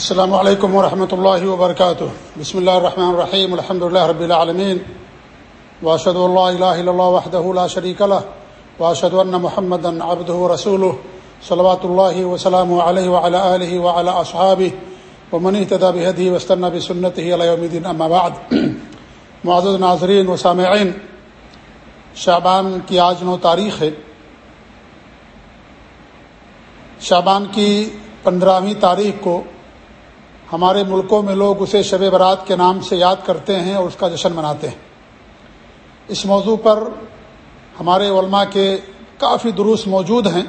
السلام علیکم ورحمۃ اللہ وبرکاتہ۔ بسم اللہ الرحمن الرحیم الحمد اللہ رب العالمین۔ واشد اللہ الہ الا اللہ وحدہ لا شریک له واشهد ان محمدا عبده ورسوله صلوات الله وسلامه عليه وعلى اله وعلى اصحابه ومن اهتدى بهديه واستنى بسنته الى يوم الدين اما بعد۔ معزز ناظرین و سامعین، شعبان کی آج نو تاریخ ہے۔ شعبان کی پندرہویں تاریخ کو ہمارے ملکوں میں لوگ اسے شب برات کے نام سے یاد کرتے ہیں اور اس کا جشن مناتے ہیں۔ اس موضوع پر ہمارے علماء کے کافی دروس موجود ہیں۔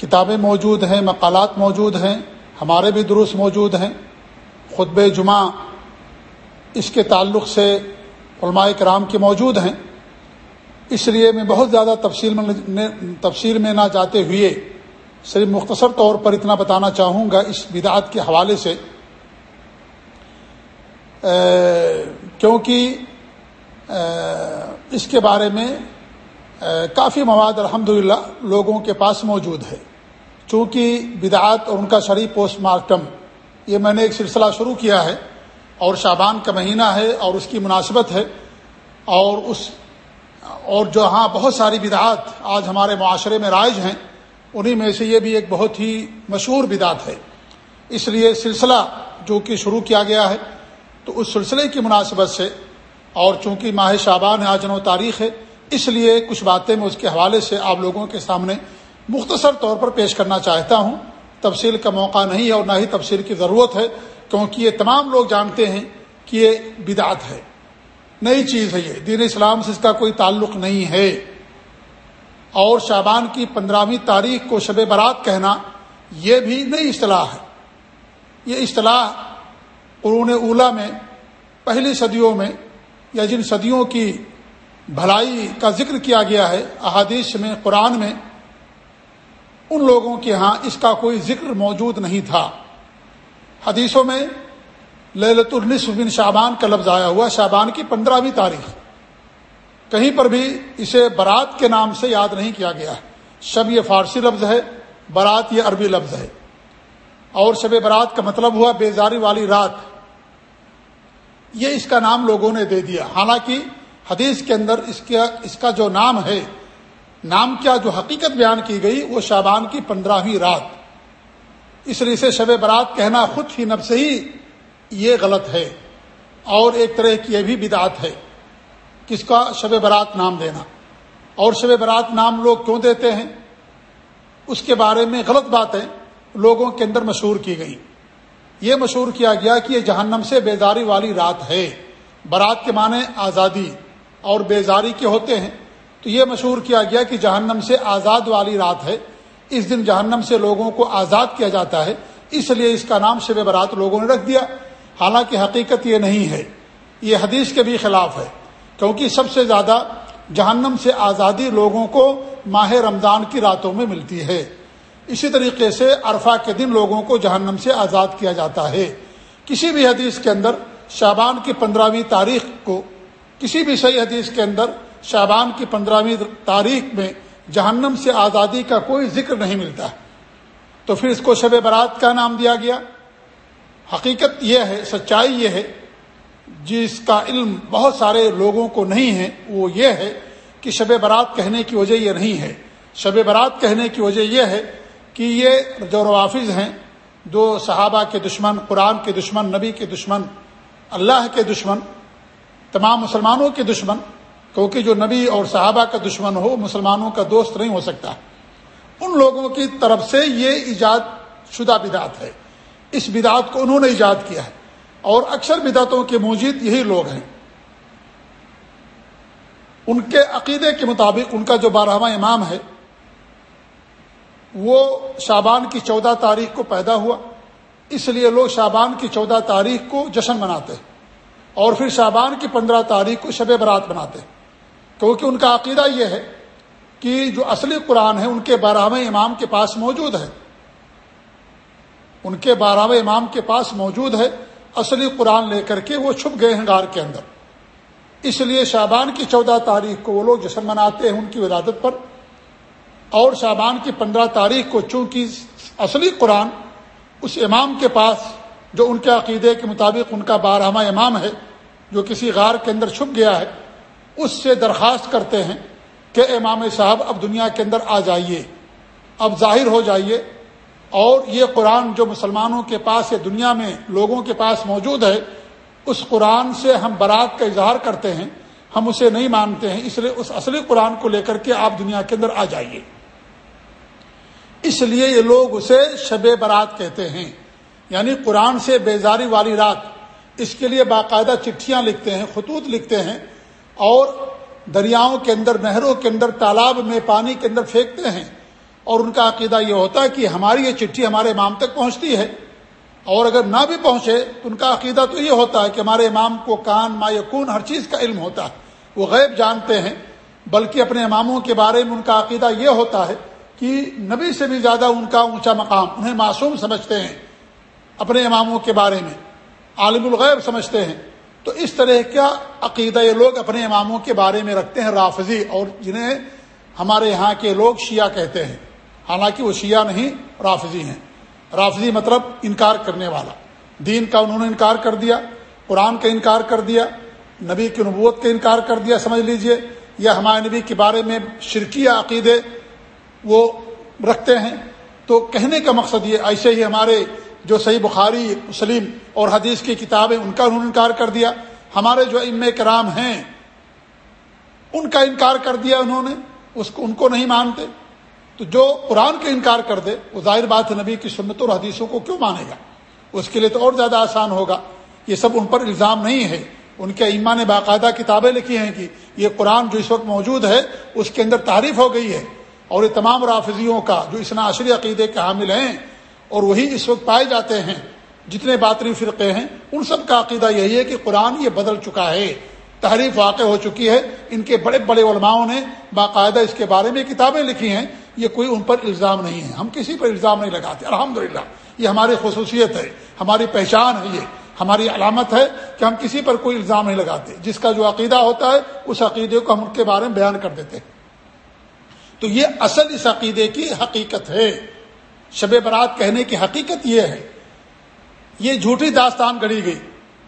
کتابیں موجود ہیں، مقالات موجود ہیں، ہمارے بھی دروس موجود ہیں۔ خطب جمعہ اس کے تعلق سے علماء کرام کے موجود ہیں۔ اس لیے میں بہت زیادہ تفصیل میں تفصیل میں نہ جاتے ہوئے صرف مختصر طور پر اتنا بتانا چاہوں گا اس بدعت کے حوالے سے کیونکہ اس کے بارے میں کافی مواد الحمد لوگوں کے پاس موجود ہے۔ چونکہ بدعات اور ان کا شریف پوسٹ مارٹم، یہ میں نے ایک سلسلہ شروع کیا ہے، اور شابان کا مہینہ ہے اور اس کی مناسبت ہے، اور اس، اور جو ہاں بہت ساری بدعات آج ہمارے معاشرے میں رائج ہیں انہی میں سے یہ بھی ایک بہت ہی مشہور بدعت ہے۔ اس لیے سلسلہ جو کہ شروع کیا گیا ہے، تو اس سلسلے کی مناسبت سے اور چونکہ ماہ شابان ہے آج نو تاریخ ہے، اس لیے کچھ باتیں میں اس کے حوالے سے آپ لوگوں کے سامنے مختصر طور پر پیش کرنا چاہتا ہوں۔ تفصیل کا موقع نہیں ہے اور نہ ہی تفصیل کی ضرورت ہے، کیونکہ یہ تمام لوگ جانتے ہیں کہ یہ بدعت ہے۔ نئی چیز ہے یہ، دین اسلام سے اس کا کوئی تعلق نہیں ہے۔ اور شابان کی پندرہویں تاریخ کو شب برات کہنا یہ بھی نئی اصطلاح ہے۔ یہ اصطلاح قرون اولا میں، پہلی صدیوں میں یا جن صدیوں کی بھلائی کا ذکر کیا گیا ہے، احادیث میں، قرآن میں، ان لوگوں کے ہاں اس کا کوئی ذکر موجود نہیں تھا۔ حدیثوں میں للت النصف بن شابان کا لفظ آیا ہوا شابان کی پندرہویں تاریخ۔ کہیں پر بھی اسے برات کے نام سے یاد نہیں کیا گیا شب یہ فارسی لفظ ہے، برات یہ عربی لفظ ہے۔ اور شب برات کا مطلب ہوا بیزاری والی رات۔ یہ اس کا نام لوگوں نے دے دیا۔ حالانکہ حدیث کے اندر اس کا اس کا جو نام ہے، نام کیا جو حقیقت بیان کی گئی، وہ شابان کی پندرہویں رات۔ اس لیے سے شب برات کہنا خود ہی نب سے ہی یہ غلط ہے۔ اور ایک طرح کی یہ بھی بدعت ہے۔ کس کا شب برات نام دینا۔ اور شب برات نام لوگ کیوں دیتے ہیں؟ اس کے بارے میں غلط باتیں لوگوں کے اندر مشہور کی گئی یہ مشہور کیا گیا کہ یہ جہنم سے بیزاری والی رات ہے۔ برات کے معنی آزادی اور بیزاری کے ہوتے ہیں۔ تو یہ مشہور کیا گیا کہ جہنم سے آزاد والی رات ہے۔ اس دن جہنم سے لوگوں کو آزاد کیا جاتا ہے۔ اس لیے اس کا نام شب برات لوگوں نے رکھ دیا۔ حالانکہ حقیقت یہ نہیں ہے۔ یہ حدیث کے بھی خلاف ہے۔ کیونکہ سب سے زیادہ جہنم سے آزادی لوگوں کو ماہ رمضان کی راتوں میں ملتی ہے۔ اسی طریقے سے عرفہ کے دن لوگوں کو جہنم سے آزاد کیا جاتا ہے۔ کسی بھی حدیث کے اندر شابان کی پندرہویں تاریخ کو، کسی بھی صحیح حدیث کے اندر شابان کی پندرہویں تاریخ میں جہنم سے آزادی کا کوئی ذکر نہیں ملتا۔ تو پھر اس کو شب برات کا نام دیا گیا۔ حقیقت یہ ہے، سچائی یہ ہے جس کا علم بہت سارے لوگوں کو نہیں ہے، وہ یہ ہے کہ شب برات کہنے کی وجہ یہ نہیں ہے۔ شب برات کہنے کی وجہ یہ ہے کہ یہ جو روافظ ہیں۔ جو صحابہ کے دشمن، قرآن کے دشمن، نبی کے دشمن، اللہ کے دشمن، تمام مسلمانوں کے دشمن۔ کیونکہ جو نبی اور صحابہ کا دشمن ہو، مسلمانوں کا دوست نہیں ہو سکتا۔ ان لوگوں کی طرف سے یہ ایجاد شدہ بدعت ہے۔ اس بدعت کو انہوں نے ایجاد کیا ہے۔ اور اکثر بدعتوں کے موجود یہی لوگ ہیں۔ ان کے عقیدے کے مطابق ان کا جو بارہواں امام ہے، وہ شابان کی چودہ تاریخ کو پیدا ہوا۔ اس لیے لوگ شابان کی چودہ تاریخ کو جشن مناتے ہیں اور پھر شابان کی پندرہ تاریخ کو شب برات مناتے ہیں۔ کیونکہ ان کا عقیدہ یہ ہے کہ جو اصلی قرآن ہے، ان کے بارہویں امام کے پاس موجود ہے۔ ان کے بارہویں امام کے پاس موجود ہے۔ اصلی قرآن لے کر کے وہ چھپ گئے ہیں غار کے اندر۔ اس لیے شابان کی چودہ تاریخ کو وہ لوگ جشن مناتے ہیں ان کی ولادت پر۔ اور شابان کی پندرہ تاریخ کو چونکہ اصلی قرآن اس امام کے پاس جو ان کے عقیدے کے مطابق ان کا بارہمہ امام ہے، جو کسی غار کے اندر چھپ گیا ہے، اس سے درخواست کرتے ہیں کہ امام صاحب اب دنیا کے اندر آ جائیے، اب ظاہر ہو جائیے اور یہ قرآن جو مسلمانوں کے پاس یا دنیا میں لوگوں کے پاس موجود ہے، اس قرآن سے ہم برات کا اظہار کرتے ہیں، ہم اسے نہیں مانتے ہیں، اس لیے اس اصلی قرآن کو لے کر کے آپ دنیا کے اندر آ جائیے۔ اس لیے یہ لوگ اسے شب برات کہتے ہیں یعنی قرآن سے بیزاری والی رات۔ اس کے لیے باقاعدہ چٹھیاں لکھتے ہیں، خطوط لکھتے ہیں اور دریاؤں کے اندر، نہروں کے اندر، تالاب میں پانی کے اندر پھینکتے ہیں۔ اور ان کا عقیدہ یہ ہوتا ہے کہ ہماری یہ چٹھی ہمارے امام تک پہنچتی ہے۔ اور اگر نہ بھی پہنچے تو ان کا عقیدہ تو یہ ہوتا ہے کہ ہمارے امام کو کان ما یقون ہر چیز کا علم ہوتا ہے۔ وہ غیب جانتے ہیں، بلکہ اپنے اماموں کے بارے میں ان کا عقیدہ یہ ہوتا ہے کہ نبی سے بھی زیادہ ان کا اونچا مقام انہیں معصوم سمجھتے ہیں اپنے اماموں کے بارے میں، عالم الغیب سمجھتے ہیں۔ تو اس طرح کا عقیدہ یہ لوگ اپنے اماموں کے بارے میں رکھتے ہیں، رافضی اور جنہیں ہمارے یہاں کے لوگ شیعہ کہتے ہیں۔ حالانکہ وہ شیعہ نہیں، رافضی ہیں۔ رافضی مطلب انکار کرنے والا۔ دین کا انہوں نے انکار کر دیا، قرآن کا انکار کر دیا، نبی کی نبوت کا انکار کر دیا، سمجھ لیجیے۔ یا ہمارے نبی کے بارے میں شرکیہ عقیدے وہ رکھتے ہیں۔ تو کہنے کا مقصد یہ، ایسے ہی ہمارے جو صحیح بخاری، مسلم اور حدیث کی کتابیں، ان کا انہوں نے انکار کر دیا۔ ہمارے جو ام کرام ہیں، ان کا انکار کر دیا انہوں نے، اس کو، ان کو نہیں مانتے۔ تو جو قرآن کا انکار کر دے، وہ ظاہر بات نبی کی سنت اور حدیثوں کو کیوں مانے گا؟ اس کے لیے تو اور زیادہ آسان ہوگا۔ یہ سب ان پر الزام نہیں ہے۔ ان کے ایمان نے باقاعدہ کتابیں لکھی ہیں کہ یہ قرآن جو اس وقت موجود ہے، اس کے اندر تعریف ہو گئی ہے۔ اور یہ تمام رافضیوں کا جو اسنا عشری عقیدے کے حامل ہیں، اور وہی اس وقت پائے جاتے ہیں، جتنے باطری فرقے ہیں، ان سب کا عقیدہ یہی ہے کہ قرآن یہ بدل چکا ہے۔ تحریف واقع ہو چکی ہے۔ ان کے بڑے بڑے علماؤں نے باقاعدہ اس کے بارے میں کتابیں لکھی ہیں۔ یہ کوئی ان پر الزام نہیں ہے۔ ہم کسی پر الزام نہیں لگاتے۔ الحمد یہ ہماری خصوصیت ہے، ہماری پہچان ہے، یہ ہماری علامت ہے کہ ہم کسی پر کوئی الزام نہیں لگاتے۔ جس کا جو عقیدہ ہوتا ہے، اس عقیدے کو ہم ان کے بارے میں بیان کر دیتے تو یہ اصل اس عقیدے کی حقیقت ہے۔ شب برات کہنے کی حقیقت یہ ہے۔ یہ جھوٹی داستان گڑی گئی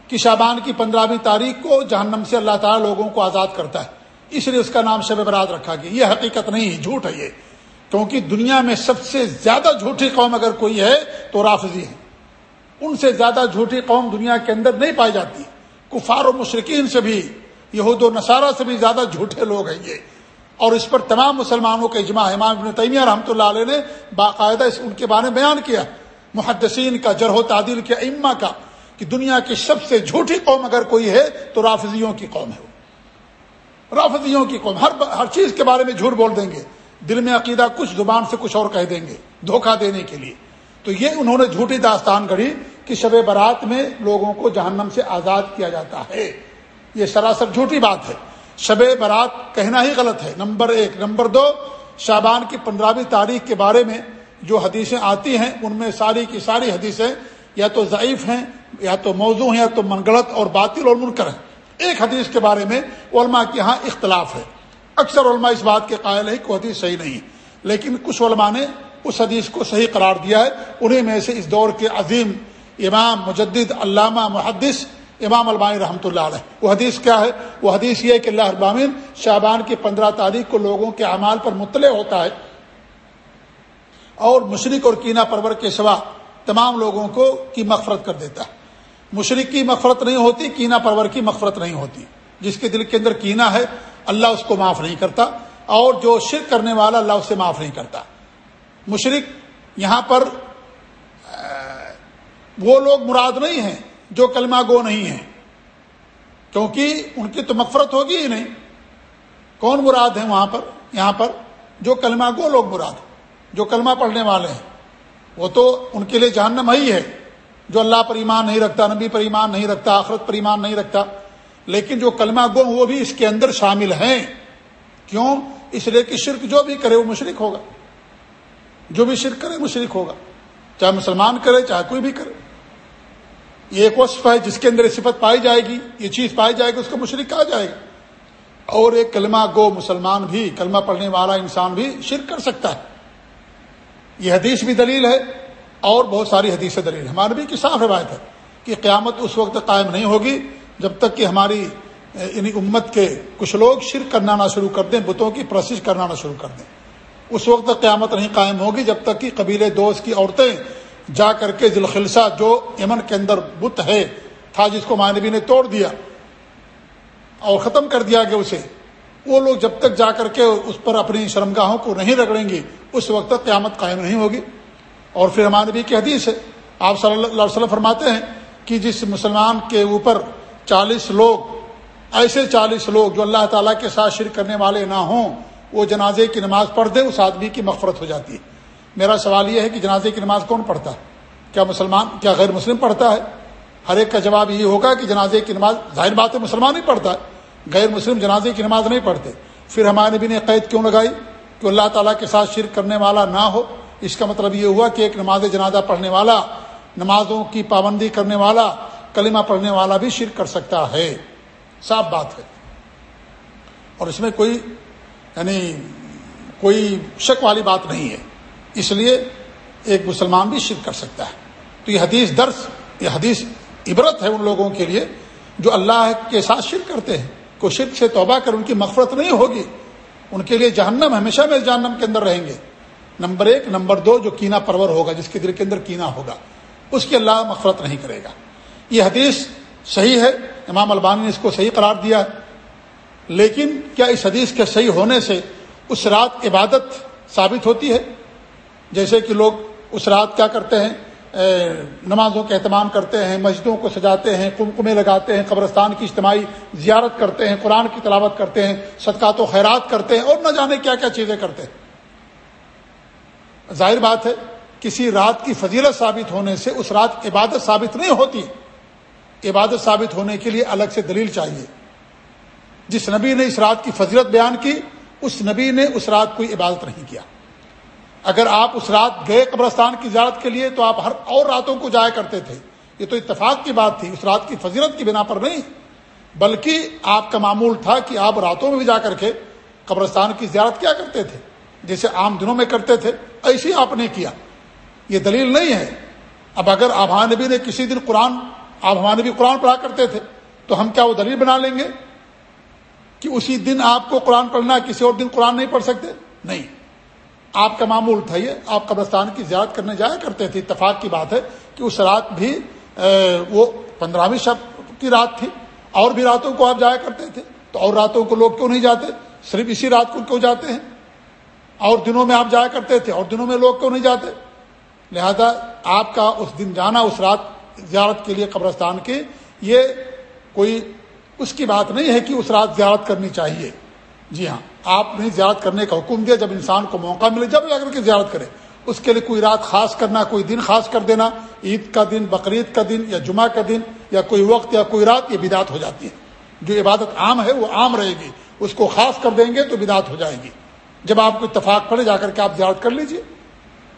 کہ شابان کی پندرہویں تاریخ کو جہنم سے اللہ تعالیٰ لوگوں کو آزاد کرتا ہے۔ اس لیے اس کا نام شب برات رکھا گیا۔ یہ حقیقت نہیں ہے، جھوٹ ہے یہ۔ کیونکہ دنیا میں سب سے زیادہ جھوٹی قوم اگر کوئی ہے تو رافضی ہے۔ ان سے زیادہ جھوٹی قوم دنیا کے اندر نہیں پائی جاتی۔ کفار و مشرقین سے بھی، یہود و نصارہ سے بھی زیادہ جھوٹے لوگ ہیں یہ۔ اور اس پر تمام مسلمانوں کا اجماع، امام ابن تیمیہ رحمۃ اللہ علیہ نے باقاعدہ اس ان کے بارے میں بیان کیا۔ محدثین کا جرح و تعدیل کے اما کا کہ دنیا کی سب سے جھوٹی قوم اگر کوئی ہے تو رافضیوں کی قوم ہے رافضیوں کی قوم، ہر ہر چیز کے بارے میں جھوٹ بول دیں گے۔ دل میں عقیدہ کچھ زبان سے کچھ اور کہہ دیں گے، دھوکہ دینے کے لیے۔ تو یہ انہوں نے جھوٹی داستان گڑھی کہ شب برات میں لوگوں کو جہنم سے آزاد کیا جاتا ہے۔ یہ سراسر جھوٹی بات ہے۔ شب برات کہنا ہی غلط ہے۔ نمبر ایک۔ نمبر دو شابان کی پندرہویں تاریخ کے بارے میں جو حدیثیں آتی ہیں، ان میں ساری کی ساری حدیثیں یا تو ضعیف ہیں، یا تو موضوع ہیں، یا تو منگلت اور باطل اور منکر ہیں۔ ایک حدیث کے بارے میں علماء کے ہاں اختلاف ہے۔ اکثر علماء اس بات کے قائل ہے کہ حدیث صحیح نہیں لیکن کچھ علماء نے اس حدیث کو صحیح قرار دیا ہے۔ انہیں میں سے اس دور کے عظیم امام، مجدد، علامہ، محدث امام البانی رحمۃ اللہ علیہ۔ وہ حدیث کیا ہے؟ وہ حدیث یہ ہے کہ اللہ ابامین شعبان کی پندرہ تاریخ کو لوگوں کے اعمال پر مطلع ہوتا ہے اور مشرق اور کینہ پرور کے سوا تمام لوگوں کو کی مغفرت کر دیتا ہے۔ مشرق کی مغفرت نہیں ہوتی، کینہ پرور کی مغفرت نہیں ہوتی۔ جس کے دل کے اندر کینہ ہے، اللہ اس کو معاف نہیں کرتا، اور جو شرک کرنے والا اللہ اسے معاف نہیں کرتا۔ مشرق یہاں پر وہ لوگ مراد نہیں ہیں جو کلمہ گو نہیں ہیں۔ کیونکہ ان کی تو مغفرت ہوگی ہی نہیں۔ کون مراد ہیں وہاں پر؟ یہاں پر جو کلمہ گو لوگ مراد جو کلمہ پڑھنے والے ہیں۔ وہ تو ان کے لیے جہنم ہی ہے۔ جو اللہ پر ایمان نہیں رکھتا، نبی پر ایمان نہیں رکھتا، آخرت پر ایمان نہیں رکھتا لیکن جو کلمہ گو وہ بھی اس کے اندر شامل ہیں۔ کیوں؟ اس لیے کہ شرک جو بھی کرے وہ مشرق ہوگا۔ جو بھی شرک کرے مشرق ہوگا۔ چاہے مسلمان کرے، چاہے کوئی بھی کرے۔ یہ ایک وصف ہے، جس کے اندر صفت پائی جائے گی، یہ چیز پائی جائے گی، اس کو مشرق کہا جائے گا۔ اور ایک کلمہ گو مسلمان بھی، کلمہ پڑھنے والا انسان بھی شرک کر سکتا ہے۔ یہ حدیث بھی دلیل ہے، اور بہت ساری حدیث دلیل ہمارے بھی کی صاف روایت ہے کہ قیامت اس وقت قائم نہیں ہوگی۔ جب تک کہ ہماری یعنی امت کے کچھ لوگ شرک کرنا نہ شروع کر دیں، بتوں کی پرسش کرنا نہ شروع کر دیں۔ اس وقت تک قیامت نہیں قائم ہوگی جب تک کہ قبیلے دوست کی عورتیں جا کر کے ذوالخلسہ، جو یمن کے اندر بت ہے، تھا جس کو مانوی نے توڑ دیا اور ختم کر دیا گیا اسے، وہ لوگ جب تک جا کر کے اس پر اپنی شرمگاہوں کو نہیں رگڑیں گے، اس وقت تک قیامت قائم نہیں ہوگی۔ اور پھر ہمارے نبی کی حدیث ہے، آپ صلی اللہ علیہ وسلم فرماتے ہیں کہ جس مسلمان کے اوپر چالیس لوگ، ایسے چالیس لوگ جو اللہ تعالیٰ کے ساتھ شرک کرنے والے نہ ہوں، وہ جنازے کی نماز پڑھ دے، اس آدمی کی مغفرت ہو جاتی ہے۔ میرا سوال یہ ہے کہ جنازے کی نماز کون پڑھتا ہے؟ کیا مسلمان، کیا غیر مسلم پڑھتا ہے؟ ہر ایک کا جواب یہ ہوگا کہ جنازے کی نماز، ظاہر بات ہے مسلمان ہی پڑھتا ہے۔ غیر مسلم جنازے کی نماز نہیں پڑھتے۔ پھر ہمارے نبی نے قید کیوں لگائی؟ کہ اللہ تعالیٰ کے ساتھ شرک کرنے والا نہ ہو۔ اس کا مطلب یہ ہوا کہ ایک نماز جنازہ پڑھنے والا، نمازوں کی پابندی کرنے والا کلمہ پڑھنے والا بھی شرک کر سکتا ہے۔ صاف بات ہے۔ اور اس میں کوئی یعنی کوئی شک والی بات نہیں ہے۔ اس لیے ایک مسلمان بھی شرک کر سکتا ہے۔ تو یہ حدیث درس، یہ حدیث عبرت ہے ان لوگوں کے لیے جو اللہ کے ساتھ شرک کرتے ہیں۔ کو شرک سے توبہ کر، ان کی مغفرت نہیں ہوگی۔ ان کے لیے جہنم ہمیشہ میں جہنم کے اندر رہیں گے۔ نمبر ایک، نمبر دو، جو کینا پرور ہوگا، جس کے دل کے اندر کینا ہوگا، اس کی اللہ مغفرت نہیں کرے گا۔ یہ حدیث صحیح ہے، امام البانی نے اس کو صحیح قرار دیا ہے، لیکن کیا اس حدیث کے صحیح ہونے سے اس رات عبادت ثابت ہوتی ہے؟ جیسے کہ لوگ اس رات کیا کرتے ہیں؟ نمازوں کا اہتمام کرتے ہیں، مسجدوں کو سجاتے ہیں کمکمے لگاتے ہیں، قبرستان کی اجتماعی زیارت کرتے ہیں، قرآن کی تلاوت کرتے ہیں، صدقات و خیرات کرتے ہیں اور نہ جانے کیا کیا چیزیں کرتے ہیں۔ ظاہر بات ہے، کسی رات کی فضیلت ثابت ہونے سے اس رات عبادت ثابت نہیں ہوتی۔ عبادت ثابت ہونے کے لیے الگ سے دلیل چاہیے۔ جس نبی نے اس رات کی فضیلت بیان کی، اس نبی نے اس رات کوئی عبادت نہیں کیا۔ اگر آپ اس رات گئے قبرستان کی زیارت کے لیے تو آپ ہر اور راتوں کو جایا کرتے تھے۔ یہ تو اتفاق کی بات تھی، اس رات کی فضیلت کی بنا پر نہیں۔ بلکہ آپ کا معمول تھا کہ آپ راتوں میں بھی جا کر کے قبرستان کی زیارت کیا کرتے تھے۔ جیسے عام دنوں میں کرتے تھے، ایسے آپ نے کیا۔ یہ دلیل نہیں ہے۔ اب اگر آبا ہاں، نبی نے کسی دن قرآن آپ ہمارے بھی قرآن پڑھا کرتے تھے، تو ہم کیا وہ دلیل بنا لیں گے کہ اسی دن آپ کو قرآن پڑھنا کسی اور دن قرآن نہیں پڑھ سکتے؟ نہیں۔ آپ کا معمول تھا یہ، آپ قبرستان کی زیارت کرنے جایا کرتے تھے۔ اتفاق کی بات ہے کہ اس رات بھی وہ پندرہویں شب کی رات تھی۔ اور بھی راتوں کو آپ جایا کرتے تھے۔ تو اور راتوں کو لوگ کیوں نہیں جاتے؟ صرف اسی رات کو کیوں جاتے ہیں؟ اور دنوں میں آپ جایا کرتے تھے، اور دنوں میں لوگ کیوں نہیں جاتے؟ لہذا آپ کا اس دن جانا، اس رات زیارت کے لیے قبرستان کے، یہ کوئی اس کی بات نہیں ہے کہ اس رات زیارت کرنی چاہیے۔ جی ہاں آپ نے زیارت کرنے کا حکم دیا، جب انسان کو موقع ملے، جب جا کر کے زیارت کرے۔ اس کے لیے کوئی رات خاص کرنا، کوئی دن خاص کر دینا، عید کا دن، بقرعید کا دن، یا جمعہ کا دن، یا کوئی وقت، یا کوئی رات، یہ بدعت ہو جاتی ہے۔ جو عبادت عام ہے، وہ عام رہے گی۔ اس کو خاص کر دیں گے تو بدعت ہو جائے گی۔ جب آپ کو اتفاق پڑے، جا کر کے آپ زیارت کر لیجیے۔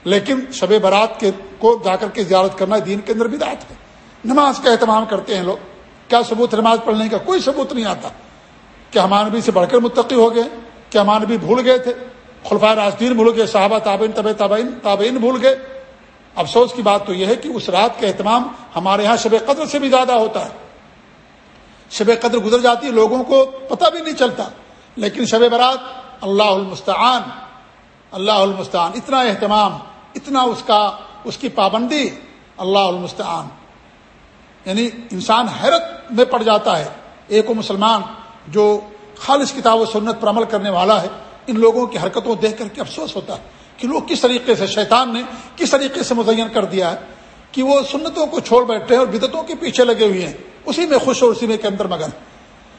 لیکن شب برات کے کو جا کر کے زیارت کرنا دین کے اندر بدعت ہے۔ نماز کا اہتمام کرتے ہیں لوگ۔ کیا ثبوت نماز پڑھنے کا کوئی ثبوت نہیں آتا؟ کیا ہمانبی سے بڑھ کر متقی ہو گئے؟ کیا ہمانبی بھول گئے تھے؟ خلفۂ راجدین بھول گئے، صحابہ تابعین طب تابعین تابعین بھول گئے۔ افسوس کی بات تو یہ ہے کہ اس رات کا اہتمام ہمارے یہاں شب قدر سے بھی زیادہ ہوتا ہے۔ شب قدر گزر جاتی ہے، لوگوں کو پتہ بھی نہیں چلتا۔ لیکن شب برات اللہ المستعان اللہ المستعان، اتنا اہتمام اتنا اس کا، اس کی پابندی اللہ المستعان۔ یعنی انسان حیرت میں پڑ جاتا ہے۔ ایک و مسلمان جو خالص کتاب و سنت پر عمل کرنے والا ہے، ان لوگوں کی حرکتوں دیکھ کر کے افسوس ہوتا ہے کہ لوگ کس طریقے سے شیطان نے کس طریقے سے مزین کر دیا ہے کہ وہ سنتوں کو چھوڑ بیٹھے ہیں اور بدتوں کے پیچھے لگے ہوئے ہیں۔ اسی میں خوش اور اسی میں کے اندر مگن۔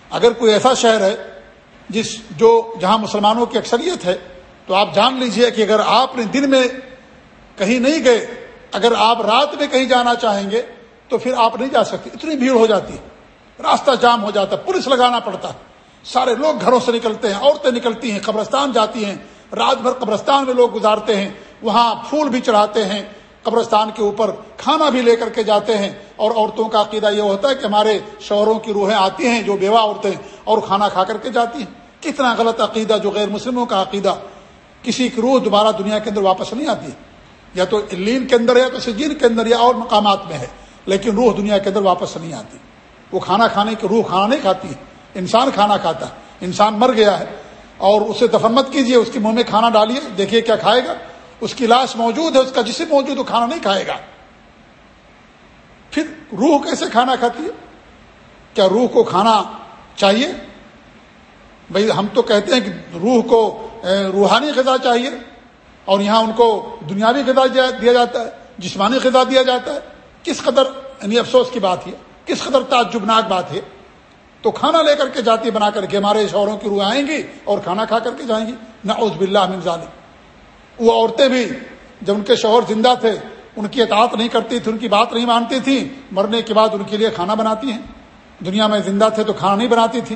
اگر کوئی ایسا شہر ہے جس جو، جہاں مسلمانوں کی اکثریت ہے، تو آپ جان لیجیے کہ اگر آپ نے دن میں کہیں نہیں گئے، اگر آپ رات میں کہیں جانا چاہیں گے تو پھر آپ نہیں جا سکتے، اتنی بھیڑ ہو جاتی ہے، راستہ جام ہو جاتا ہے، پولیس لگانا پڑتا ہے۔ سارے لوگ گھروں سے نکلتے ہیں، عورتیں نکلتی ہیں، قبرستان جاتی ہیں۔ رات بھر قبرستان میں لوگ گزارتے ہیں، وہاں پھول بھی چڑھاتے ہیں۔ قبرستان کے اوپر کھانا بھی لے کر کے جاتے ہیں۔ اور عورتوں کا عقیدہ یہ ہوتا ہے کہ ہمارے شوہروں کی روحیں آتی ہیں، جو بیوہ عورتیں اور کھانا کھا کر کے جاتی ہیں۔ کتنا غلط عقیدہ جو غیر مسلموں کا عقیدہ، کسی کی روح دوبارہ دنیا کے اندر واپس نہیں آتی۔ یا تو لین کے اندر ہے یا تو سجین کے اندر یا اور مقامات میں ہے، لیکن روح دنیا کے اندر واپس نہیں آتی۔ وہ کھانا کھانے کی روح کھانا نہیں کھاتی ہے، انسان کھانا کھاتا ہے، انسان مر گیا ہے۔ اور اسے دفمت کیجیے اس کے منہ میں کھانا ڈالیے دیکھیے کیا کھائے گا۔ اس کی لاش موجود ہے، اس کا جسم موجود وہ کھانا نہیں کھائے گا۔ پھر روح کیسے کھانا کھاتی ہے؟ کیا روح کو کھانا چاہیے؟ بھائی ہم تو کہتے ہیں کہ روح کو روحانی غذا چاہیے۔ اور یہاں ان کو دنیاوی غذا دیا جاتا ہے، جسمانی غذا دیا جاتا ہے۔ کس قدر یعنی افسوس کی بات ہے، کس قدر تعجبناک بات ہے۔ تو کھانا لے کر کے جاتی بنا کر کے ہمارے شوہروں کی روح آئیں گی اور کھانا کھا کر کے جائیں گی۔ نہ اس بلّہ ظالم وہ عورتیں بھی جب ان کے شوہر زندہ تھے، ان کی اطاعت نہیں کرتی تھی، ان کی بات نہیں مانتی تھی، مرنے کے بعد ان کے لیے کھانا بناتی ہیں۔ دنیا میں زندہ تھے تو کھانا نہیں بناتی تھی۔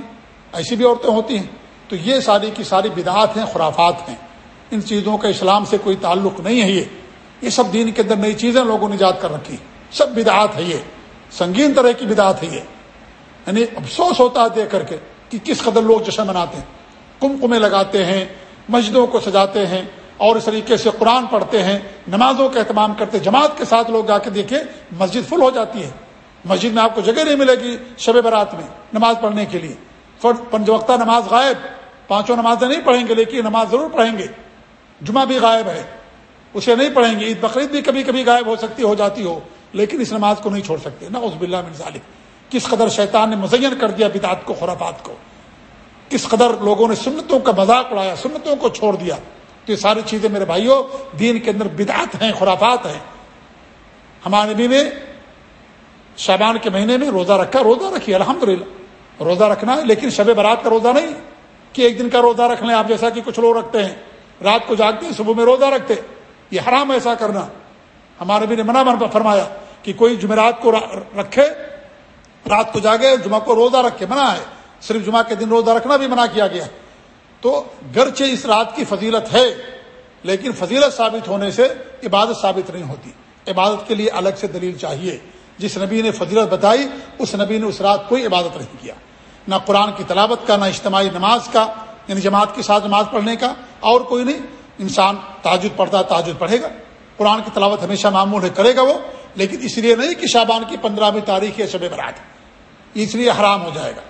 ایسی بھی عورتیں ہوتی ہیں۔ تو یہ ساری کی ساری بدعات ہیں، خرافات ہیں۔ ان چیزوں کا اسلام سے کوئی تعلق نہیں ہے یہ۔ یہ سب دین کے اندر نئی چیزیں لوگوں نے یاد کر رکھی سب بدعات ہے یہ۔ سنگین طرح کی بدعات ہے یہ۔ یعنی افسوس ہوتا ہے دیکھ کر کے کہ کس قدر لوگ جشن مناتے ہیں۔ کم کمے لگاتے ہیں، مسجدوں کو سجاتے ہیں اور اس طریقے سے قرآن پڑھتے ہیں، نمازوں کا اہتمام کرتے جماعت کے ساتھ لوگ جا کے دیکھیں، مسجد فل ہو جاتی ہے۔ مسجد میں آپ کو جگہ نہیں ملے گی شب برات میں نماز پڑھنے کے لیے۔ پنج وقتہ نماز غائب۔ پانچوں نمازیں نہیں پڑھیں گے، لیکن نماز ضرور پڑھیں گے۔ جمعہ بھی غائب ہے۔ اسے نہیں پڑھیں گے، عید بقرعید بھی کبھی کبھی غائب ہو سکتی، ہو جاتی ہو، لیکن اس نماز کو نہیں چھوڑ سکتے۔ نہ اس بلّہ ظالم کس قدر شیطان نے مزین کر دیا بدعت کو، خرافات کو۔ کس قدر لوگوں نے سنتوں کا مذاق اڑایا، سنتوں کو چھوڑ دیا۔ تو یہ ساری چیزیں میرے بھائیوں دین کے اندر بدعت ہیں، خرافات ہیں۔ ہمارے نبی نے شابان کے مہینے میں روزہ رکھا، روزہ رکھی الحمد روزہ رکھنا ہے، لیکن شب برات کا روزہ نہیں کہ ایک دن کا روزہ رکھ لیں، آپ جیسا کہ کچھ لوگ رکھتے ہیں۔ رات کو جاگتے صبح میں روزہ رکھتے یہ حرام ایسا کرنا۔ ہمارے بھی نے منع من فرمایا کہ کوئی جمعرات کو رکھے، رات کو جاگے، جمعہ کو روزہ رکھے، منع ہے۔ صرف جمعہ کے دن روزہ رکھنا بھی منع کیا گیا۔ تو گرچہ اس رات کی فضیلت ہے، لیکن فضیلت ثابت ہونے سے عبادت ثابت نہیں ہوتی۔ عبادت کے لیے الگ سے دلیل چاہیے۔ جس نبی نے فضیلت بتائی، اس نبی نے اس رات کوئی عبادت نہیں کیا۔ نہ قرآن کی تلاوت کا، نہ اجتماعی نماز کا۔ یعنی جماعت کے ساتھ نماز پڑھنے کا اور کوئی نہیں، انسان تاجد پڑھتا تاجد پڑھے گا۔ قرآن کی تلاوت ہمیشہ معمول ہے، کرے گا وہ، لیکن اس لیے نہیں کہ شابان کی پندرہویں تاریخ یا شب برات اس لیے حرام ہو جائے گا۔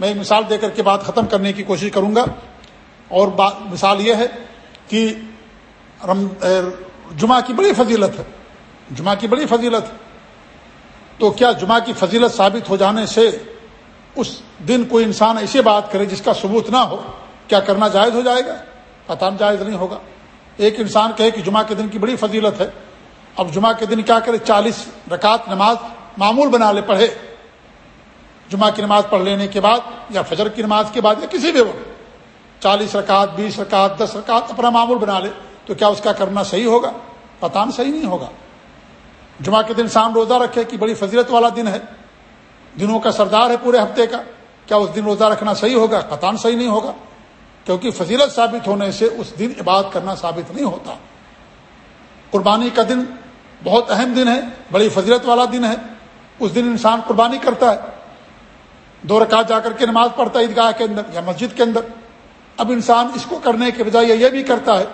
میں ایک مثال دے کر کے بات ختم کرنے کی کوشش کروں گا۔ اور بات، مثال یہ ہے کہ جمعہ کی بڑی فضیلت ہے۔ جمعہ کی بڑی فضیلت۔ ہے تو کیا جمعہ کی فضیلت ثابت ہو جانے سے اس دن کوئی انسان ایسی بات کرے جس کا ثبوت نہ ہو؟ کیا کرنا جائز ہو جائے گا؟ پتہ جائز نہیں ہوگا۔ ایک انسان کہے کہ جمعہ کے دن کی بڑی فضیلت ہے۔ اب جمعہ کے دن کیا کرے؟ چالیس رکعت نماز معمول بنا لے، پڑھے۔ جمعہ کی نماز پڑھ لینے کے بعد یا فجر کی نماز کے بعد یا کسی بھی وقت چالیس رکعت، بیس رکعت، دس رکعت اپنا معمول بنا لے، تو کیا اس کا کرنا صحیح ہوگا؟ پتان صحیح نہیں ہوگا۔ جمعہ کے دن انسان روزہ رکھے کہ بڑی فضیلت والا دن ہے۔ دنوں کا سردار ہے پورے ہفتے کا۔ کیا اس دن روزہ رکھنا صحیح ہوگا؟ قطان صحیح نہیں ہوگا۔ کیونکہ فضیلت ثابت ہونے سے اس دن عبادت کرنا ثابت نہیں ہوتا۔ قربانی کا دن بہت اہم دن ہے، بڑی فضیلت والا دن ہے۔ اس دن انسان قربانی کرتا ہے۔ دو رکعت جا کر کے نماز پڑھتا ہے عیدگاہ کے اندر یا مسجد کے اندر۔ اب انسان اس کو کرنے کے بجائے یہ بھی کرتا ہے۔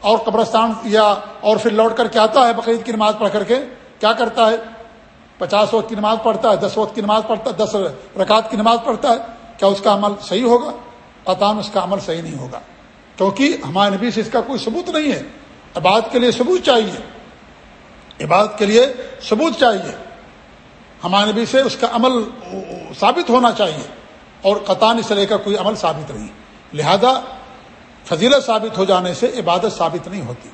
اور قبرستان یا اور پھر لوٹ کر کے آتا ہے بقرعید کی نماز پڑھ کر کے۔ کیا کرتا ہے؟ پچاس وقت کی نماز پڑھتا ہے، دس وقت کی نماز پڑھتا ہے، دس رکعت کی نماز پڑھتا ہے۔ کیا اس کا عمل صحیح ہوگا؟ قطان اس کا عمل صحیح نہیں ہوگا۔ کیونکہ ہمارے نبی سے اس کا کوئی ثبوت نہیں ہے۔ عبادت کے لیے ثبوت چاہیے۔ عبادت کے لیے ثبوت چاہیے۔ ہمارے نبی سے اس کا عمل ثابت ہونا چاہیے۔ اور قطان اس لے کر کوئی عمل ثابت نہیں۔ لہذا فضیلت ثابت ہو جانے سے عبادت ثابت نہیں ہوتی۔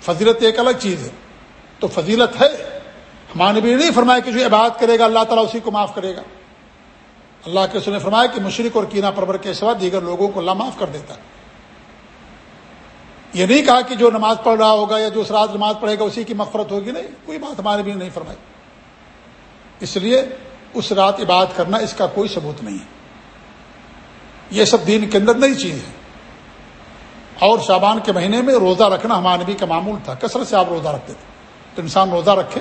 فضیلت ایک الگ چیز ہے۔ تو فضیلت ہے۔ ہمارے نبی نہیں فرمایا کہ جو عبادت کرے گا اللہ تعالیٰ اسی کو معاف کرے گا۔ اللہ کے سنے فرمایا کہ مشرق اور کینہ پرور کے سوا دیگر لوگوں کو اللہ معاف کر دیتا ہے۔ یہ نہیں کہا کہ جو نماز پڑھ رہا ہوگا یا جو اس رات نماز پڑھے گا اسی کی مفرت ہوگی، نہیں، کوئی بات ہمارے بھی نہیں فرمائی۔ اس لیے اس رات عبادت کرنا اس کا کوئی ثبوت نہیں ہے۔ یہ سب دین کے اندر نئی چیز ہے۔ اور شابان کے مہینے میں روزہ رکھنا ہمارے نبی کا معمول تھا۔ کثرت سے آپ روزہ رکھتے تھے۔ تو انسان روزہ رکھے۔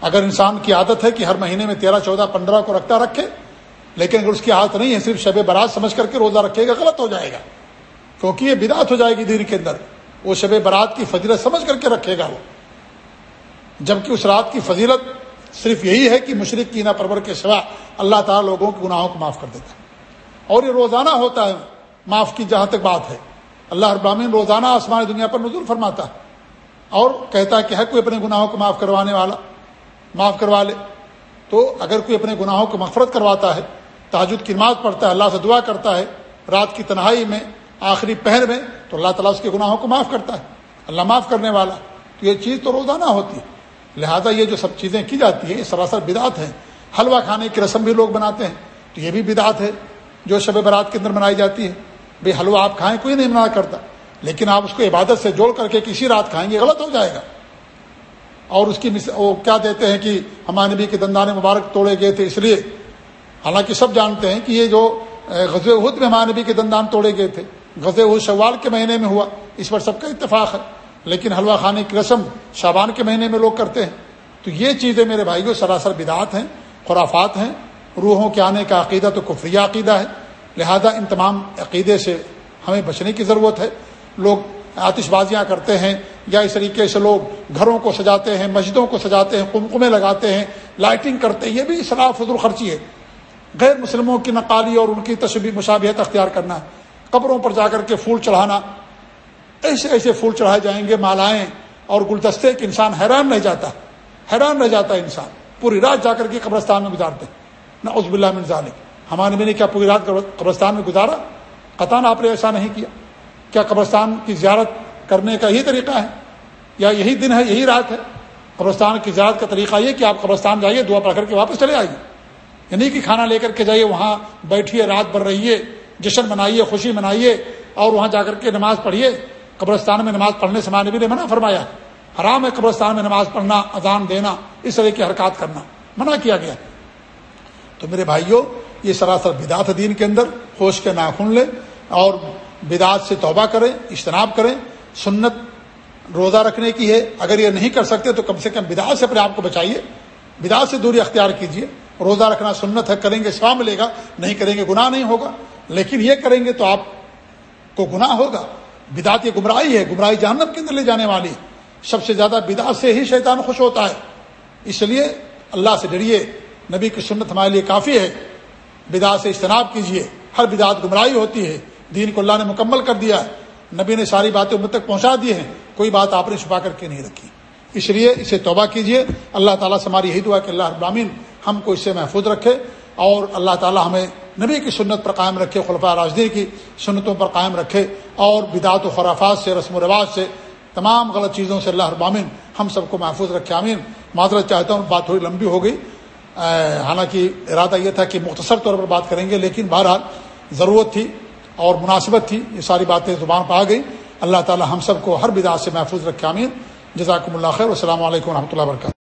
اگر انسان کی عادت ہے کہ ہر مہینے میں تیرہ، چودہ، پندرہ کو رکھتا رکھے لیکن اگر اس کی عادت نہیں ہے، صرف شب برات سمجھ کر کے روزہ رکھے گا، غلط ہو جائے گا۔ کیونکہ یہ بدعت ہو جائے گی دین کے اندر۔ وہ شب برات کی فضیلت سمجھ کر کے رکھے گا وہ۔ جبکہ اس رات کی فضیلت صرف یہی ہے کہ مشرق کی نا پرور کے سوا اللہ تعالیٰ لوگوں کے گناہوں کو معاف کر دیتا ہے۔ اور یہ روزانہ ہوتا ہے۔ معاف کی جہاں تک بات ہے۔ اللہ ابامین روزانہ آسمان دنیا پر نزول فرماتا ہے۔ اور کہتا ہے کہ ہے کوئی اپنے گناہوں کو معاف کروانے والا، معاف کروا لے۔ تو اگر کوئی اپنے گناہوں کو مغفرت کرواتا ہے تاجد کی نماز پڑھتا ہے، اللہ سے دعا کرتا ہے، رات کی تنہائی میں، آخری پہر میں، تو اللہ تعالیٰ اس کے گناہوں کو معاف کرتا ہے۔ اللہ معاف کرنے والا، تو یہ چیز تو روزانہ ہوتی ہے۔ لہذا یہ جو سب چیزیں کی جاتی ہیں، یہ سراسر بدعت ہیں۔ حلوہ کھانے کی رسم بھی لوگ بناتے ہیں، تو یہ بھی بدعت ہے۔ جو شب برات کے اندر منائی جاتی ہے بھائی حلوہ آپ کھائیں، کوئی نہیں منع کرتا۔ لیکن آپ اس کو عبادت سے جوڑ کر کے کسی رات کھائیں گے، غلط ہو جائے گا۔ اور اس کی وہ کیا دیتے ہیں کہ ہمارے نبی کے دندان مبارک توڑے گئے تھے، اس لیے حالانکہ سب جانتے ہیں کہ یہ جو غزے عہد میں ہمارے نبی کے دندان توڑے گئے تھے۔ غزے عہد شوال کے مہینے میں ہوا۔ اس پر سب کا اتفاق ہے۔ لیکن حلوہ خانے کی رسم شابان کے مہینے میں لوگ کرتے ہیں۔ تو یہ چیزیں میرے بھائیوں سراسر بدعات ہیں، خرافات ہیں۔ روحوں کے آنے کا عقیدہ تو کفری عقیدہ ہے۔ لہذا ان تمام عقیدے سے ہمیں بچنے کی ضرورت ہے۔ لوگ آتش بازیاں کرتے ہیں یا اس طریقے سے لوگ گھروں کو سجاتے ہیں، مسجدوں کو سجاتے ہیں کمکمے لگاتے ہیں، لائٹنگ کرتے ہیں، یہ بھی شراف فضول خرچی ہے۔ غیر مسلموں کی نقالی اور ان کی تشبی مشابہت اختیار کرنا ہے قبروں پر جا کر کے پھول چڑھانا، ایسے ایسے پھول چڑھائے جائیں گے، مالائیں اور گلدستے کہ انسان حیران رہ جاتا، حیران رہ جاتا ہے انسان، پوری رات جا کر کے قبرستان میں گزارتے۔ نہ عزب اللہ من ذالک۔ ہمارے میں نے کیا پوری رات قبرستان میں گزارا؟ قطان آپ نے ایسا نہیں کیا۔ کیا قبرستان کی زیارت کرنے کا یہی طریقہ ہے؟ یا یہی دن ہے، یہی رات ہے؟ قبرستان کی زیارت کا طریقہ یہ کہ آپ قبرستان جائیے، دعا پڑھ کر کے واپس چلے آئیے۔ یعنی کہ کھانا لے کر کے جائیے، وہاں بیٹھیے، رات بھر رہیے، جشن منائیے، خوشی منائیے، اور وہاں جا کر کے نماز پڑھیے۔ قبرستان میں نماز پڑھنے سے معنی بھی نے منع فرمایا، حرام ہے قبرستان میں نماز پڑھنا، اذان دینا، اس طرح کی حرکات کرنا، منع کیا گیا۔ تو میرے بھائیوں یہ سراسر بدعت دین کے اندر، ہوش کے ناخن لیں اور بدعت سے توبہ کریں، اجتناب کریں۔ سنت روزہ رکھنے کی ہے۔ اگر یہ نہیں کر سکتے تو کم سے کم بدعت سے اپنے آپ کو بچائیے، بدعت سے دوری اختیار کیجیے۔ روزہ رکھنا سنت ہے، کریں گے سوا ملے گا، نہیں کریں گے، گناہ نہیں ہوگا۔ لیکن یہ کریں گے تو آپ کو گناہ ہوگا۔ بدعت یہ گمراہی ہے، گمراہی جہنم کے اندر لے جانے والی۔ سب سے زیادہ بدعت سے ہی شیطان خوش ہوتا ہے۔ اس لیے اللہ سے ڈریے۔ نبی کی سنت ہمارے لیے کافی ہے۔ بدعت سے اجتناب کیجیے۔ ہر بدعت گمراہی ہوتی ہے۔ دین کو اللہ نے مکمل کر دیا ہے۔ نبی نے ساری باتیں امت تک پہنچا دی ہیں۔ کوئی بات آپ نے چھپا کر کے نہیں رکھی۔ اس لیے اسے توبہ کیجیے۔ اللہ تعالیٰ سے ہماری یہی دعا کہ اللہ ابرامین ہم کو اس سے محفوظ رکھے اور اللہ تعالیٰ ہمیں نبی کی سنت پر قائم رکھے خلفۂ راجدی کی سنتوں پر قائم رکھے اور بدعت و خرافات سے، رسم و رواج سے، تمام غلط چیزوں سے اللہ ابامن ہم سب کو محفوظ رکھے امین معذرت چاہتا ہوں، بات تھوڑی لمبی ہو گئی۔ حالانکہ ارادہ یہ تھا کہ مختصر طور پر بات کریں گے، لیکن بہرحال ضرورت تھی اور مناسبت تھی، یہ ساری باتیں زبان پہ آ گئی اللہ تعالی ہم سب کو ہر بدعت سے محفوظ رکھے امین جزاکم اللہ خیر السلام علیکم و رحمۃ اللہ وبرکاتہ۔